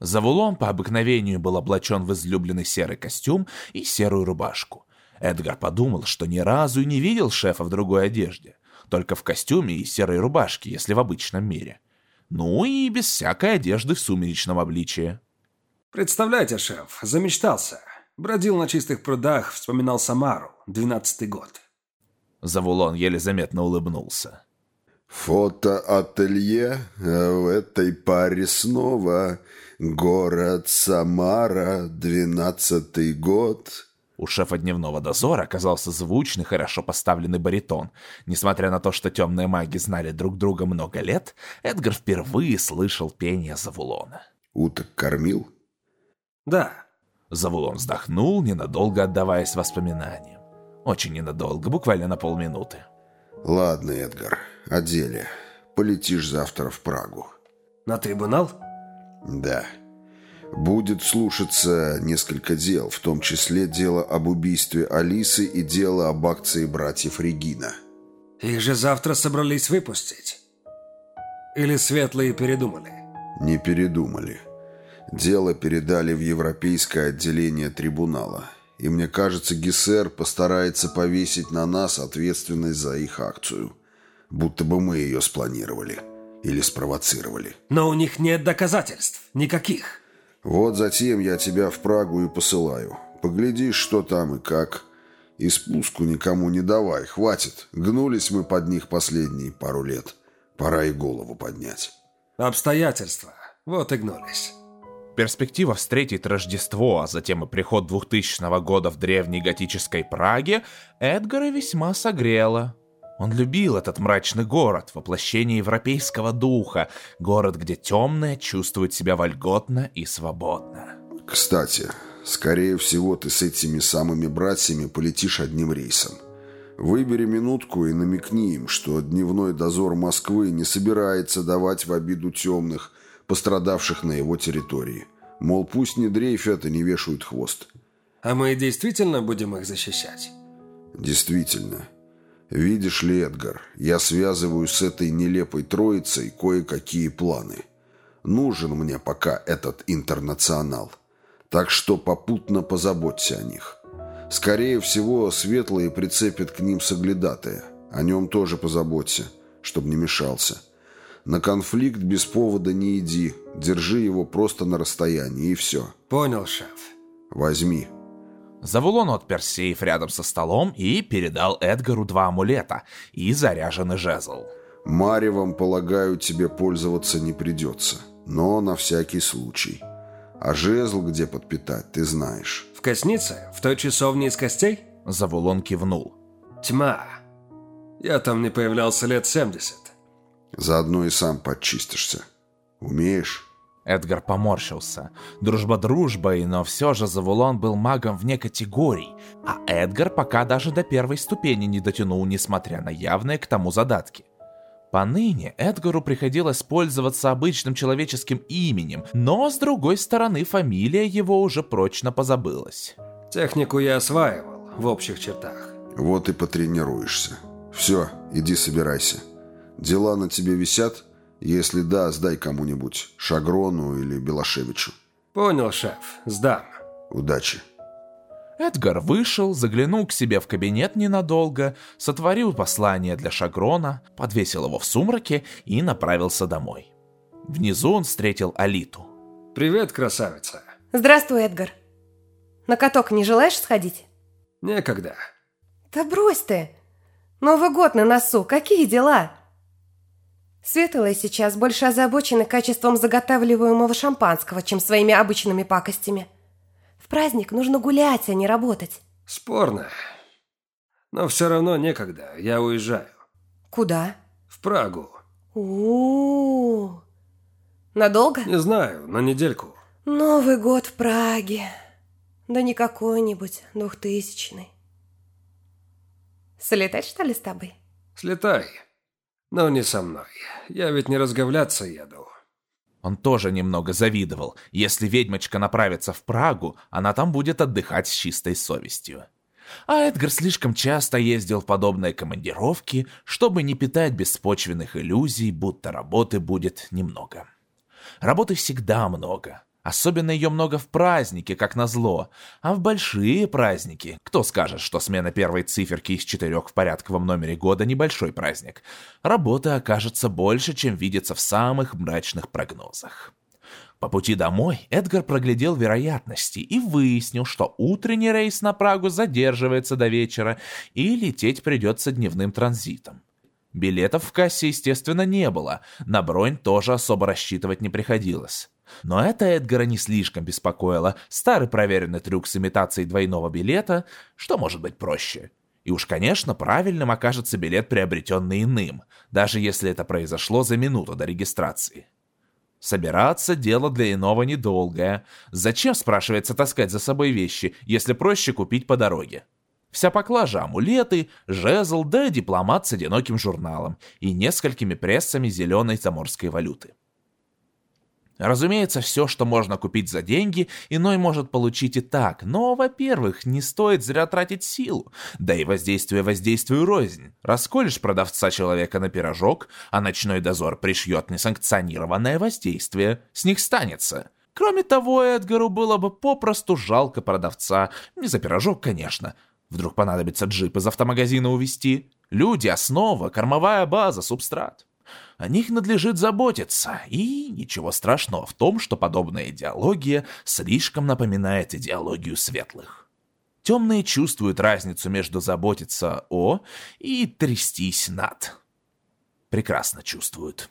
Завулон по обыкновению был облачен в излюбленный серый костюм и серую рубашку. Эдгар подумал, что ни разу и не видел шефа в другой одежде, только в костюме и серой рубашке, если в обычном мире. Ну и без всякой одежды в сумеречном обличии.
Представляете, шеф, замечтался. Бродил на чистых прудах, вспоминал Самару, двенадцатый год.
Завулон еле заметно улыбнулся.
Фотоателье в этой паре снова. Город Самара, двенадцатый год.
У шефа дневного дозора оказался звучный, хорошо поставленный баритон. Несмотря на то, что темные маги знали друг друга много лет, Эдгар впервые слышал пение Завулона.
«Уток кормил?»
«Да».
Завулон вздохнул, ненадолго отдаваясь воспоминаниям. Очень ненадолго, буквально на полминуты.
«Ладно, Эдгар, о деле. Полетишь завтра в Прагу».
«На трибунал?»
«Да» будет слушаться несколько дел, в том числе дело об убийстве Алисы и дело об акции братьев Регина.
Их же завтра собрались выпустить. Или светлые передумали?
Не передумали. Дело передали в Европейское отделение трибунала. И мне кажется, Гессер постарается повесить на нас ответственность за их акцию. Будто бы мы ее спланировали. Или спровоцировали.
Но у них нет доказательств. Никаких.
Вот затем я тебя в Прагу и посылаю. Поглядишь, что там и как. И спуску никому не давай, хватит. Гнулись мы под них последние пару лет. Пора и голову поднять.
Обстоятельства. Вот и гнулись.
Перспектива встретить Рождество, а затем и приход 2000 года в древней готической Праге Эдгара весьма согрела. Он любил этот мрачный город, воплощение европейского духа, город, где темные чувствуют себя вольготно и свободно.
Кстати, скорее всего, ты с этими самыми братьями полетишь одним рейсом. Выбери минутку и намекни им, что дневной дозор Москвы не собирается давать в обиду темных, пострадавших на его территории. Мол, пусть не дрейфят и не вешают хвост.
А мы действительно будем их защищать?
Действительно. «Видишь ли, Эдгар, я связываю с этой нелепой троицей кое-какие планы. Нужен мне пока этот интернационал. Так что попутно позаботься о них. Скорее всего, светлые прицепят к ним соглядатая. О нем тоже позаботься, чтобы не мешался. На конфликт без повода не иди. Держи его просто на расстоянии, и все».
«Понял, шеф».
«Возьми».
Завулон отпер сейф рядом со столом и передал Эдгару два амулета и заряженный жезл.
«Маревом, полагаю, тебе пользоваться не придется, но на всякий случай. А жезл где подпитать, ты знаешь».
«В коснице? В той часовне из костей?»
Завулон кивнул.
«Тьма. Я там не появлялся лет 70.
«Заодно и сам подчистишься. Умеешь?»
Эдгар поморщился. Дружба дружбой, но все же Завулон был магом вне категорий, а Эдгар пока даже до первой ступени не дотянул, несмотря на явные к тому задатки. Поныне Эдгару приходилось пользоваться обычным человеческим именем, но, с другой стороны, фамилия его уже прочно позабылась.
Технику я осваивал в общих чертах.
Вот и потренируешься. Все, иди собирайся. Дела на тебе висят? Если да, сдай кому-нибудь. Шагрону или Белошевичу.
Понял, шеф. Сдам.
Удачи.
Эдгар вышел, заглянул к себе в кабинет ненадолго, сотворил послание для Шагрона, подвесил его в сумраке и направился домой. Внизу он встретил Алиту.
Привет, красавица.
Здравствуй, Эдгар. На каток не желаешь сходить?
Некогда.
Да брось ты. Новый год на носу. Какие дела? Светлые сейчас больше озабочены качеством заготавливаемого шампанского, чем своими обычными пакостями. В праздник нужно гулять, а не работать.
Спорно. Но все равно некогда. Я уезжаю.
Куда?
В Прагу.
У, -у, -у. Надолго?
Не знаю, на недельку.
Новый год в Праге. Да не какой-нибудь двухтысячный. Слетать, что ли, с тобой?
Слетай. Но не со мной. Я ведь не разговляться еду.
Он тоже немного завидовал. Если ведьмочка направится в Прагу, она там будет отдыхать с чистой совестью. А Эдгар слишком часто ездил в подобные командировки, чтобы не питать беспочвенных иллюзий, будто работы будет немного. Работы всегда много. Особенно ее много в празднике, как назло. А в большие праздники, кто скажет, что смена первой циферки из четырех в порядковом номере года небольшой праздник, работа окажется больше, чем видится в самых мрачных прогнозах. По пути домой Эдгар проглядел вероятности и выяснил, что утренний рейс на Прагу задерживается до вечера и лететь придется дневным транзитом. Билетов в кассе, естественно, не было, на бронь тоже особо рассчитывать не приходилось. Но это Эдгара не слишком беспокоило. Старый проверенный трюк с имитацией двойного билета, что может быть проще? И уж, конечно, правильным окажется билет, приобретенный иным, даже если это произошло за минуту до регистрации. Собираться – дело для иного недолгое. Зачем, спрашивается, таскать за собой вещи, если проще купить по дороге? Вся поклажа – амулеты, жезл, да дипломат с одиноким журналом и несколькими прессами зеленой заморской валюты. Разумеется, все, что можно купить за деньги, иной может получить и так, но, во-первых, не стоит зря тратить силу, да и воздействие воздействию рознь. Расколешь продавца человека на пирожок, а ночной дозор пришьет несанкционированное воздействие, с них станется. Кроме того, Эдгару было бы попросту жалко продавца, не за пирожок, конечно. Вдруг понадобится джип из автомагазина увезти. Люди, основа, кормовая база, субстрат. О них надлежит заботиться, и ничего страшного в том, что подобная идеология слишком напоминает идеологию светлых. Темные чувствуют разницу между заботиться о и трястись над. Прекрасно чувствуют.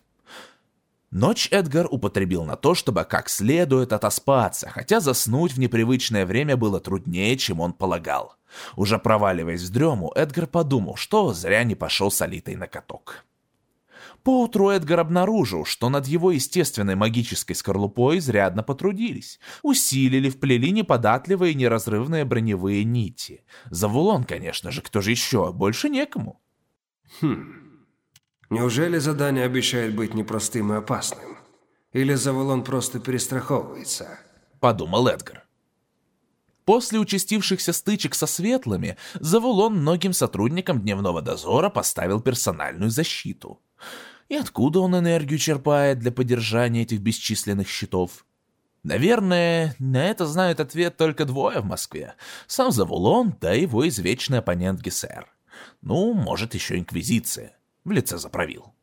Ночь Эдгар употребил на то, чтобы как следует отоспаться, хотя заснуть в непривычное время было труднее, чем он полагал. Уже проваливаясь в дрему, Эдгар подумал, что зря не пошел с Алитой на каток. Поутру Эдгар обнаружил, что над его естественной магической скорлупой изрядно потрудились. Усилили, вплели неподатливые неразрывные броневые нити. Завулон, конечно же, кто же еще? Больше некому.
Хм. Неужели задание обещает быть непростым и опасным? Или Завулон просто перестраховывается?
Подумал Эдгар. После участившихся стычек со светлыми, Завулон многим сотрудникам дневного дозора поставил персональную защиту. И откуда он энергию черпает для поддержания этих бесчисленных щитов? Наверное, на это знают ответ только двое в Москве. Сам Завулон, да его извечный оппонент Гессер. Ну, может, еще Инквизиция. В лице заправил.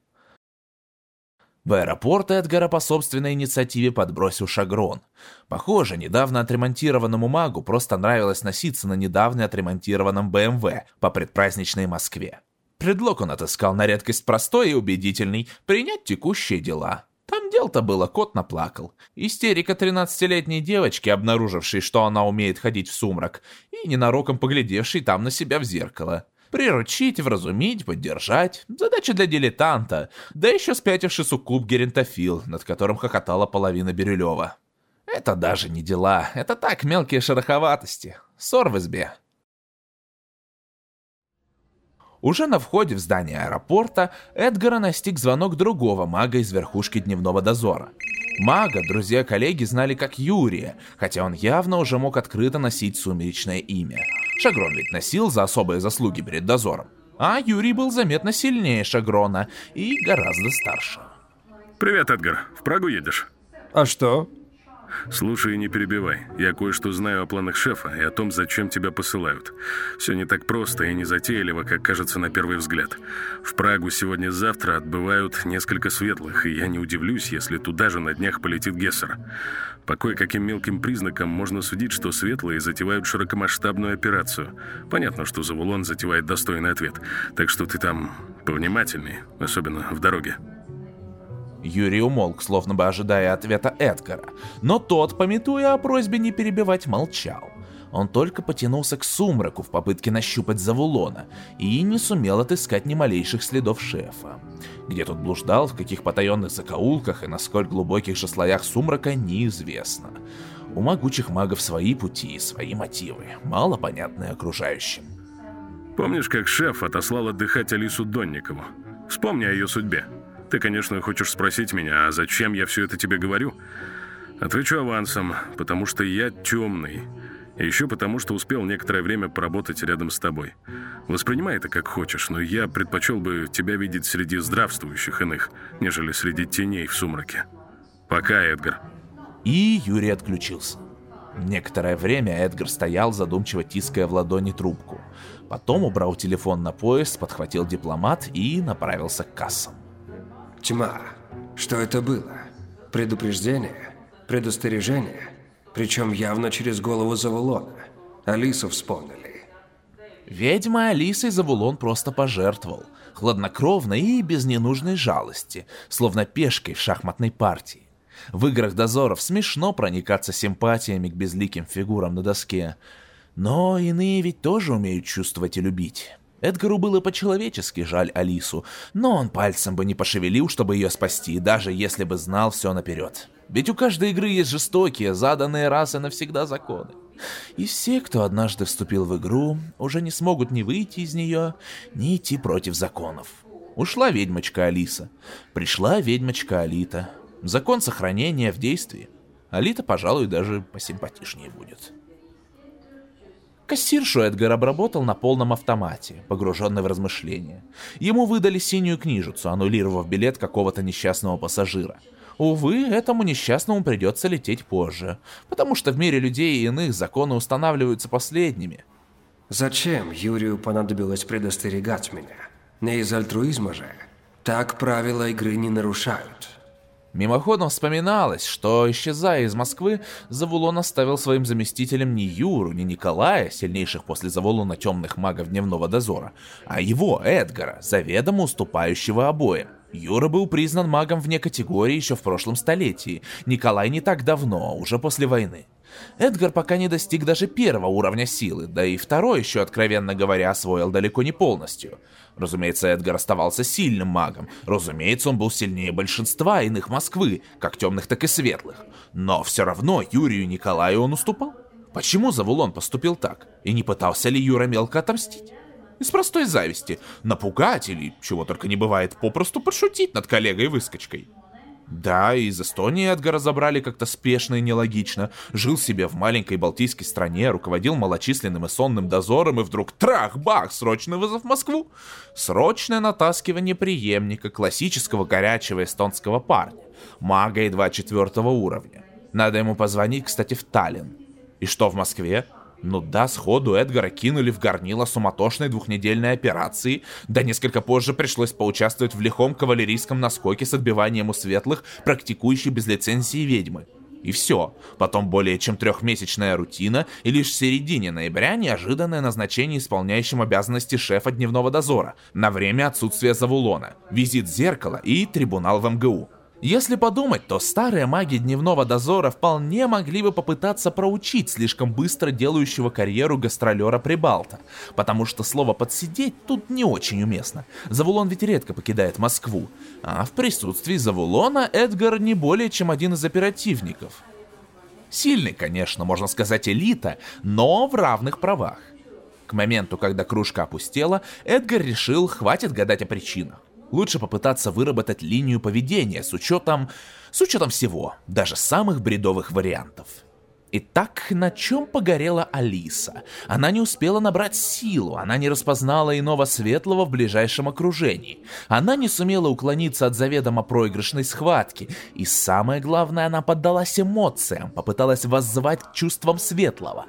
В аэропорт Эдгара по собственной инициативе подбросил шагрон. Похоже, недавно отремонтированному магу просто нравилось носиться на недавно отремонтированном БМВ по предпраздничной Москве. Предлог он отыскал на редкость простой и убедительный – принять текущие дела. Там дел-то было, кот наплакал. Истерика 13-летней девочки, обнаружившей, что она умеет ходить в сумрак, и ненароком поглядевшей там на себя в зеркало. Приручить, вразумить, поддержать. Задача для дилетанта. Да еще спятивший суккуб геронтофил, над которым хохотала половина Бирюлева. Это даже не дела, это так мелкие шероховатости. Ссор в избе. Уже на входе в здание аэропорта Эдгара настиг звонок другого мага из верхушки дневного дозора. Мага друзья-коллеги знали как Юрия, хотя он явно уже мог открыто носить сумеречное имя. Шагрон ведь носил за особые заслуги перед дозором. А Юрий был заметно сильнее Шагрона и гораздо старше.
Привет, Эдгар. В Прагу едешь?
А что?
Слушай и не перебивай. Я кое-что знаю о планах шефа и о том, зачем тебя посылают. Все не так просто и не затейливо, как кажется на первый взгляд. В Прагу сегодня-завтра отбывают несколько светлых, и я не удивлюсь, если туда же на днях полетит Гессер. По кое-каким мелким признакам можно судить, что светлые затевают широкомасштабную операцию. Понятно, что Завулон затевает достойный ответ, так что ты там повнимательней, особенно в дороге.
Юрий умолк, словно бы ожидая ответа Эдгара, но тот, пометуя о просьбе не перебивать, молчал. Он только потянулся к сумраку в попытке нащупать Завулона и не сумел отыскать ни малейших следов шефа. Где тот блуждал, в каких потаенных закоулках и на сколь глубоких же слоях сумрака, неизвестно. У могучих магов свои пути и свои мотивы, мало понятные окружающим.
Помнишь, как шеф отослал отдыхать Алису Донникову? Вспомни о ее судьбе. Ты, конечно, хочешь спросить меня, а зачем я все это тебе говорю? Отвечу авансом, потому что я темный. И еще потому, что успел некоторое время поработать рядом с тобой. Воспринимай это как хочешь, но я предпочел бы тебя видеть среди здравствующих иных, нежели среди теней в сумраке. Пока, Эдгар.
И Юрий отключился. Некоторое время Эдгар стоял, задумчиво тиская в ладони трубку. Потом убрал телефон на пояс, подхватил дипломат и направился к кассам.
Тьма. Что это было? Предупреждение? Предостережение? Причем явно через голову Завулона. Алису вспомнили.
Ведьма Алисой Завулон просто пожертвовал. Хладнокровно и без ненужной жалости, словно пешкой в шахматной партии. В играх дозоров смешно проникаться симпатиями к безликим фигурам на доске. Но иные ведь тоже умеют чувствовать и любить. Эдгару было по-человечески жаль Алису, но он пальцем бы не пошевелил, чтобы ее спасти, даже если бы знал все наперед. Ведь у каждой игры есть жестокие, заданные раз и навсегда законы. И все, кто однажды вступил в игру, уже не смогут ни выйти из нее, ни идти против законов. Ушла ведьмочка Алиса. Пришла ведьмочка Алита. Закон сохранения в действии. Алита, пожалуй, даже посимпатичнее будет. Кассиршу Эдгар обработал на полном автомате, погруженный в размышления. Ему выдали синюю книжицу, аннулировав билет какого-то несчастного пассажира. Увы, этому несчастному придется лететь позже, потому что в мире людей и иных законы устанавливаются последними.
Зачем Юрию понадобилось предостерегать меня? Не из альтруизма же. Так правила игры не нарушают.
Мимоходом вспоминалось, что, исчезая из Москвы, Завулон оставил своим заместителем не Юру, не Николая, сильнейших после Завулона темных магов дневного дозора, а его, Эдгара, заведомо уступающего обоим. Юра был признан магом вне категории еще в прошлом столетии, Николай не так давно, уже после войны. Эдгар пока не достиг даже первого уровня силы, да и второй еще, откровенно говоря, освоил далеко не полностью. Разумеется, Эдгар оставался сильным магом, разумеется, он был сильнее большинства иных Москвы, как темных, так и светлых. Но все равно Юрию Николаю он уступал. Почему Завулон поступил так? И не пытался ли Юра мелко отомстить? Из простой зависти. Напугать или, чего только не бывает, попросту пошутить над коллегой-выскочкой. Да, из Эстонии Эдгара забрали как-то спешно и нелогично. Жил себе в маленькой балтийской стране, руководил малочисленным и сонным дозором, и вдруг трах-бах, срочный вызов в Москву. Срочное натаскивание преемника классического горячего эстонского парня, мага едва четвертого уровня. Надо ему позвонить, кстати, в Таллин. И что в Москве? Ну да, сходу Эдгара кинули в горнило суматошной двухнедельной операции, да несколько позже пришлось поучаствовать в лихом кавалерийском наскоке с отбиванием у светлых, практикующей без лицензии ведьмы. И все. Потом более чем трехмесячная рутина, и лишь в середине ноября неожиданное назначение исполняющим обязанности шефа дневного дозора на время отсутствия Завулона, визит зеркала и трибунал в МГУ. Если подумать, то старые маги дневного дозора вполне могли бы попытаться проучить слишком быстро делающего карьеру гастролера Прибалта, потому что слово «подсидеть» тут не очень уместно. Завулон ведь редко покидает Москву, а в присутствии Завулона Эдгар не более чем один из оперативников. Сильный, конечно, можно сказать элита, но в равных правах. К моменту, когда кружка опустела, Эдгар решил, хватит гадать о причинах. Лучше попытаться выработать линию поведения с учетом... с учетом всего, даже самых бредовых вариантов. Итак, на чем погорела Алиса? Она не успела набрать силу, она не распознала иного светлого в ближайшем окружении. Она не сумела уклониться от заведомо проигрышной схватки. И самое главное, она поддалась эмоциям, попыталась воззвать к чувствам светлого.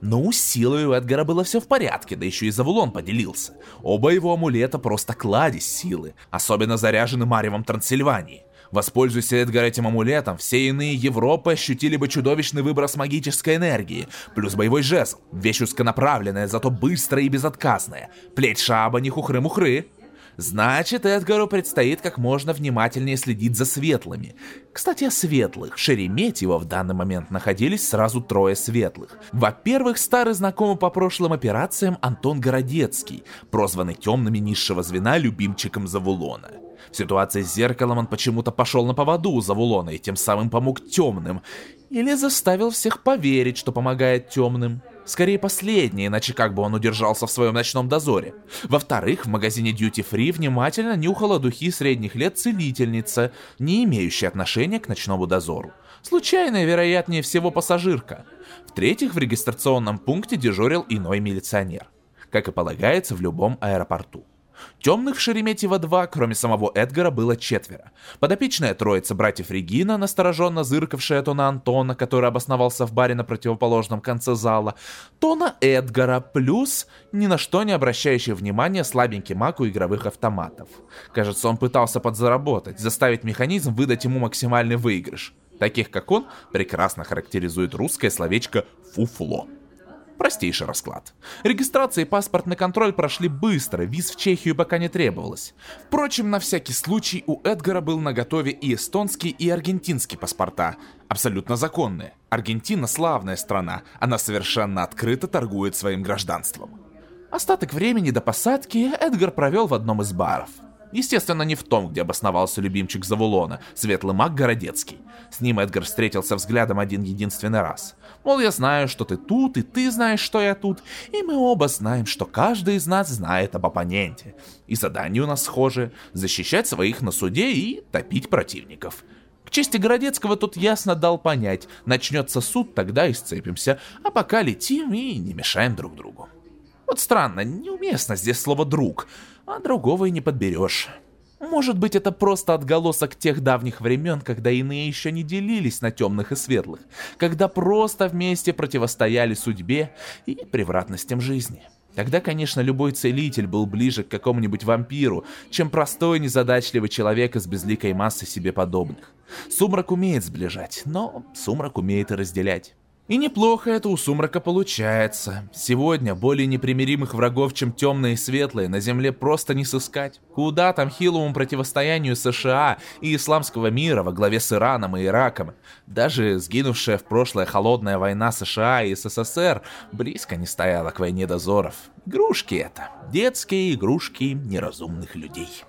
Ну, с силой у Эдгара было все в порядке, да еще и Завулон поделился. Оба его амулета просто кладезь силы, особенно заряжены Маревом Трансильвании. Воспользуйся Эдгар этим амулетом, все иные Европы ощутили бы чудовищный выброс магической энергии, плюс боевой жезл, вещь узконаправленная, зато быстрая и безотказная. Плеть шаба не хухры-мухры. Значит, Эдгару предстоит как можно внимательнее следить за светлыми. Кстати, о светлых. В Шереметьево в данный момент находились сразу трое светлых. Во-первых, старый знакомый по прошлым операциям Антон Городецкий, прозванный темными низшего звена любимчиком Завулона. В ситуации с зеркалом он почему-то пошел на поводу у Завулона и тем самым помог темным. Или заставил всех поверить, что помогает темным. Скорее последнее, иначе как бы он удержался в своем ночном дозоре. Во-вторых, в магазине Duty Free внимательно нюхала духи средних лет целительница, не имеющая отношения к ночному дозору. Случайная, вероятнее всего, пассажирка. В-третьих, в регистрационном пункте дежурил иной милиционер. Как и полагается в любом аэропорту. Темных в Шереметьево-2, кроме самого Эдгара, было четверо. Подопечная троица братьев Регина, настороженно зыркавшая то на Антона, который обосновался в баре на противоположном конце зала, то на Эдгара, плюс ни на что не обращающий внимания слабенький маг у игровых автоматов. Кажется, он пытался подзаработать, заставить механизм выдать ему максимальный выигрыш. Таких, как он, прекрасно характеризует русское словечко «фуфло». Простейший расклад. Регистрация и паспортный контроль прошли быстро, виз в Чехию пока не требовалось. Впрочем, на всякий случай у Эдгара был наготове и эстонский, и аргентинский паспорта. Абсолютно законные. Аргентина славная страна, она совершенно открыто торгует своим гражданством. Остаток времени до посадки Эдгар провел в одном из баров. Естественно, не в том, где обосновался любимчик Завулона, светлый маг Городецкий. С ним Эдгар встретился взглядом один единственный раз. Мол, я знаю, что ты тут, и ты знаешь, что я тут, и мы оба знаем, что каждый из нас знает об оппоненте. И задания у нас схожи — защищать своих на суде и топить противников. К чести Городецкого тут ясно дал понять, начнется суд, тогда и сцепимся, а пока летим и не мешаем друг другу. Вот странно, неуместно здесь слово «друг», а другого и не подберешь. Может быть, это просто отголосок тех давних времен, когда иные еще не делились на темных и светлых, когда просто вместе противостояли судьбе и превратностям жизни. Тогда, конечно, любой целитель был ближе к какому-нибудь вампиру, чем простой незадачливый человек из безликой массы себе подобных. Сумрак умеет сближать, но сумрак умеет и разделять. И неплохо это у Сумрака получается. Сегодня более непримиримых врагов, чем темные и светлые, на Земле просто не сыскать. Куда там хилому противостоянию США и исламского мира во главе с Ираном и Ираком? Даже сгинувшая в прошлое холодная война США и СССР близко не стояла к войне дозоров. Игрушки это. Детские игрушки неразумных людей.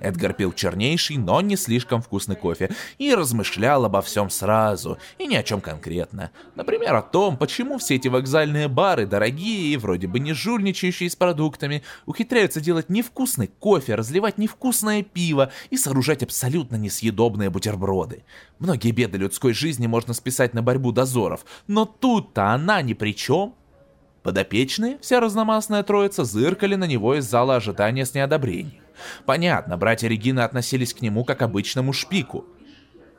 Эдгар пил чернейший, но не слишком вкусный кофе и размышлял обо всем сразу, и ни о чем конкретно. Например, о том, почему все эти вокзальные бары дорогие и вроде бы не жульничающие с продуктами, ухитряются делать невкусный кофе, разливать невкусное пиво и сооружать абсолютно несъедобные бутерброды. Многие беды людской жизни можно списать на борьбу дозоров, но тут-то она ни при чем. Подопечные, вся разномастная троица, зыркали на него из зала ожидания с неодобрением. Понятно, братья Регина относились к нему как к обычному шпику.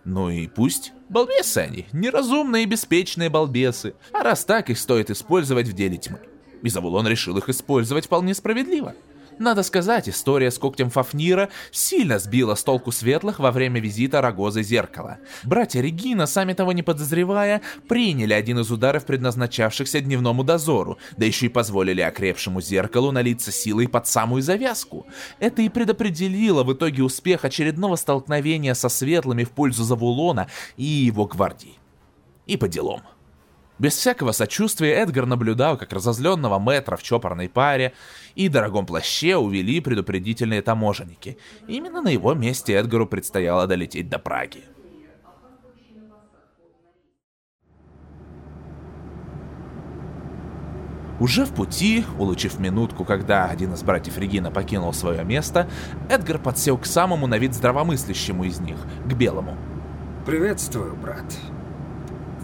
Ну и пусть. Балбесы они, неразумные и беспечные балбесы. А раз так, их стоит использовать в деле тьмы. И Завулон решил их использовать вполне справедливо. Надо сказать, история с когтем Фафнира сильно сбила с толку светлых во время визита Рогозы Зеркала. Братья Регина, сами того не подозревая, приняли один из ударов, предназначавшихся дневному дозору, да еще и позволили окрепшему Зеркалу налиться силой под самую завязку. Это и предопределило в итоге успех очередного столкновения со светлыми в пользу Завулона и его гвардии. И по делам. Без всякого сочувствия Эдгар наблюдал, как разозленного мэтра в чопорной паре и дорогом плаще увели предупредительные таможенники. Именно на его месте Эдгару предстояло долететь до Праги. Уже в пути, улучив минутку, когда один из братьев Регина покинул свое место, Эдгар подсел к самому на вид здравомыслящему из них, к белому.
«Приветствую, брат.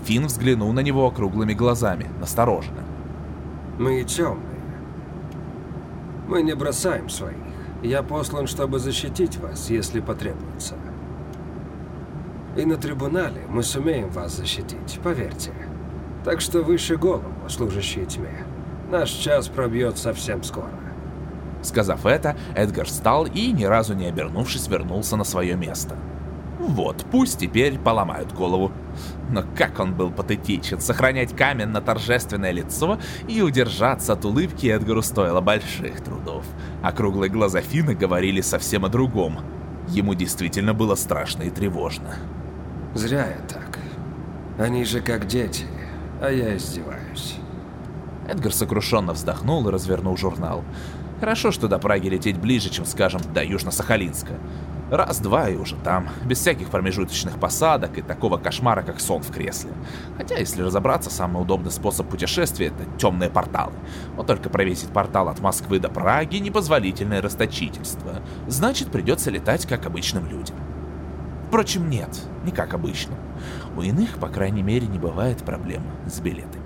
Финн взглянул на него округлыми глазами, настороженно.
Мы темные. Мы не бросаем своих. Я послан, чтобы защитить вас, если потребуется. И на трибунале мы сумеем вас защитить, поверьте. Так что выше голову, служащие тьме. Наш час пробьет совсем скоро.
Сказав это, Эдгар встал и, ни разу не обернувшись, вернулся на свое место. Вот, пусть теперь поломают голову. Но как он был патетичен, сохранять каменно-торжественное лицо и удержаться от улыбки Эдгару стоило больших трудов. А круглые глаза Фина говорили совсем о другом. Ему действительно было страшно и тревожно.
Зря я так. Они же как дети, а я издеваюсь.
Эдгар сокрушенно вздохнул и развернул журнал. Хорошо, что до Праги лететь ближе, чем, скажем, до Южно-Сахалинска. Раз-два и уже там, без всяких промежуточных посадок и такого кошмара, как сон в кресле. Хотя, если разобраться, самый удобный способ путешествия — это темные порталы. Вот только провесить портал от Москвы до Праги — непозволительное расточительство. Значит, придется летать как обычным людям. Впрочем, нет, не как обычным. У иных, по крайней мере, не бывает проблем с билетами.